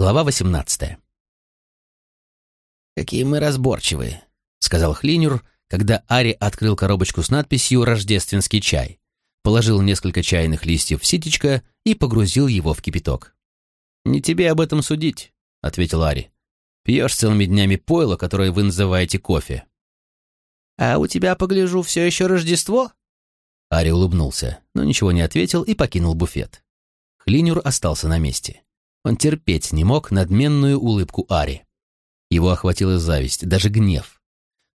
Глава 18. «Какие мы разборчивые», — сказал Хлинюр, когда Ари открыл коробочку с надписью «Рождественский чай», положил несколько чайных листьев в ситечко и погрузил его в кипяток. «Не тебе об этом судить», — ответил Ари. «Пьешь целыми днями пойло, которое вы называете кофе». «А у тебя, погляжу, все еще Рождество?» Ари улыбнулся, но ничего не ответил и покинул буфет. Хлинюр остался на месте. Он терпеть не мог надменную улыбку Ари. Его охватила зависть, даже гнев.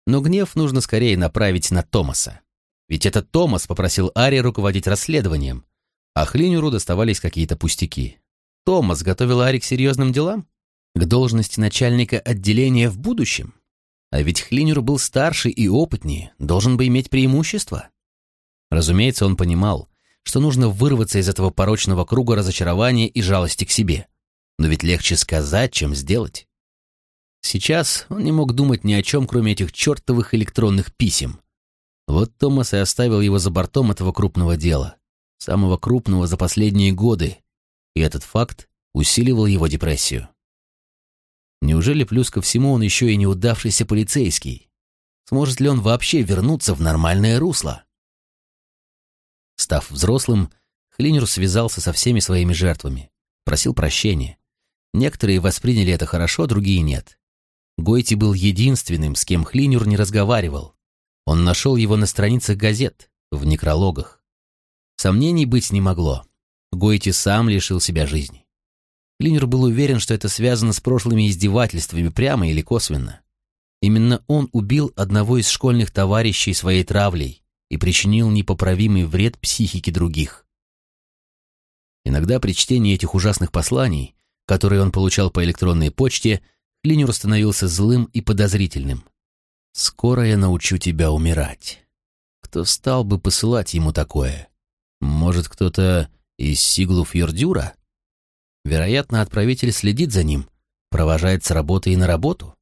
Но гнев нужно скорее направить на Томаса. Ведь это Томас попросил Ари руководить расследованием, а Хлинюру доставались какие-то пустяки. Томас готовил Ари к серьезным делам? К должности начальника отделения в будущем? А ведь Хлинюр был старше и опытнее, должен бы иметь преимущество. Разумеется, он понимал, что нужно вырваться из этого порочного круга разочарования и жалости к себе. Но ведь легче сказать, чем сделать. Сейчас он не мог думать ни о чем, кроме этих чертовых электронных писем. Вот Томас и оставил его за бортом этого крупного дела, самого крупного за последние годы, и этот факт усиливал его депрессию. Неужели плюс ко всему он еще и неудавшийся полицейский? Сможет ли он вообще вернуться в нормальное русло? Став взрослым, Хлинер связался со всеми своими жертвами, просил прощения. Некоторые восприняли это хорошо, другие нет. Гойти был единственным, с кем Хлинер не разговаривал. Он нашел его на страницах газет, в некрологах. Сомнений быть не могло. Гойти сам лишил себя жизни. Хлинер был уверен, что это связано с прошлыми издевательствами, прямо или косвенно. Именно он убил одного из школьных товарищей своей травлей и причинил непоправимый вред психике других. Иногда при чтении этих ужасных посланий которые он получал по электронной почте, Клинер становился злым и подозрительным. «Скоро я научу тебя умирать». Кто стал бы посылать ему такое? Может, кто-то из Сиглов Йордюра? Вероятно, отправитель следит за ним, провожает с работы и на работу.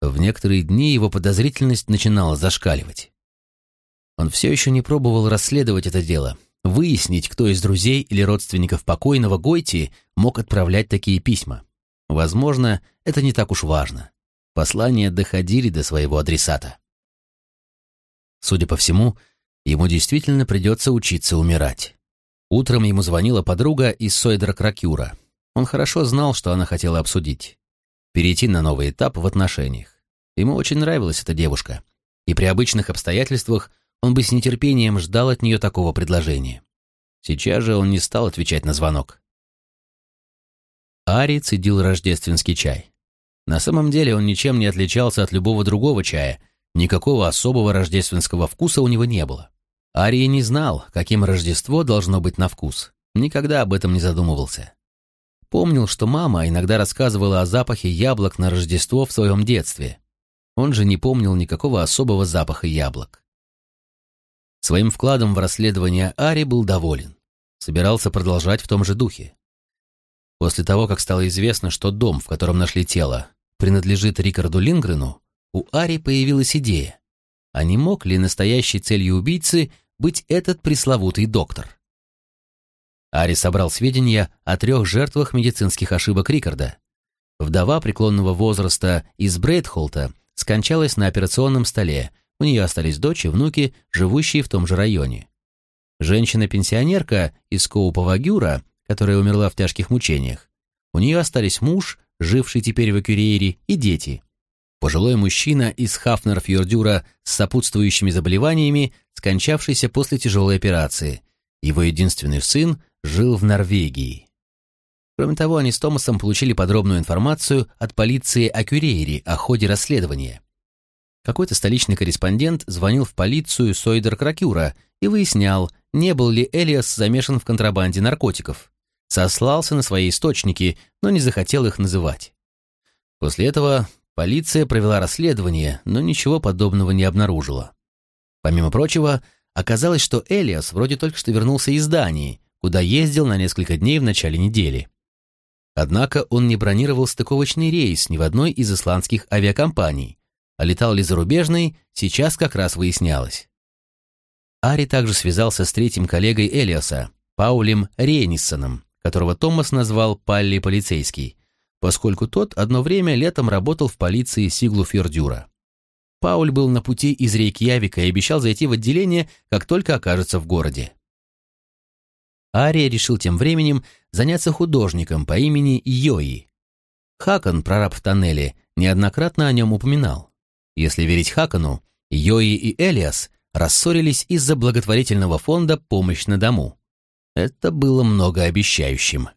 В некоторые дни его подозрительность начинала зашкаливать. Он все еще не пробовал расследовать это дело, выяснить, кто из друзей или родственников покойного Гойти мог отправлять такие письма. Возможно, это не так уж важно. Послания доходили до своего адресата. Судя по всему, ему действительно придется учиться умирать. Утром ему звонила подруга из Сойдера Кракюра. Он хорошо знал, что она хотела обсудить. Перейти на новый этап в отношениях. Ему очень нравилась эта девушка. И при обычных обстоятельствах он бы с нетерпением ждал от нее такого предложения. Сейчас же он не стал отвечать на звонок. Ари цедил рождественский чай. На самом деле он ничем не отличался от любого другого чая, никакого особого рождественского вкуса у него не было. Ари не знал, каким Рождество должно быть на вкус, никогда об этом не задумывался. Помнил, что мама иногда рассказывала о запахе яблок на Рождество в своем детстве. Он же не помнил никакого особого запаха яблок. Своим вкладом в расследование Ари был доволен. Собирался продолжать в том же духе. После того, как стало известно, что дом, в котором нашли тело, принадлежит Рикарду Лингрену, у Ари появилась идея. А не мог ли настоящей целью убийцы быть этот пресловутый доктор? Ари собрал сведения о трех жертвах медицинских ошибок Рикарда. Вдова преклонного возраста из Брейдхолта скончалась на операционном столе, у нее остались дочь и внуки, живущие в том же районе. Женщина-пенсионерка из Коупова-Гюра, которая умерла в тяжких мучениях, у нее остались муж, живший теперь в Экюриере, и дети. Пожилой мужчина из Хафнер-Фьордюра с сопутствующими заболеваниями, скончавшийся после тяжелой операции. Его единственный сын жил в Норвегии. Кроме того, они с Томасом получили подробную информацию от полиции о Кюрейре о ходе расследования. Какой-то столичный корреспондент звонил в полицию Сойдер Кракюра и выяснял, не был ли Элиас замешан в контрабанде наркотиков. Сослался на свои источники, но не захотел их называть. После этого полиция провела расследование, но ничего подобного не обнаружила. Помимо прочего, оказалось, что Элиас вроде только что вернулся из Дании, куда ездил на несколько дней в начале недели. Однако он не бронировал стыковочный рейс ни в одной из исландских авиакомпаний, а летал ли зарубежный, сейчас как раз выяснялось. Ари также связался с третьим коллегой Элиоса, Паулем Рейниссоном, которого Томас назвал Палли полицейский, поскольку тот одно время летом работал в полиции Сиглуфердюра. Пауль был на пути из Рейкьявика и обещал зайти в отделение, как только окажется в городе. Ария решил тем временем заняться художником по имени Йои. Хакон, прораб в тоннеле, неоднократно о нем упоминал. Если верить Хакону, Йои и Элиас рассорились из-за благотворительного фонда «Помощь на дому». Это было многообещающим.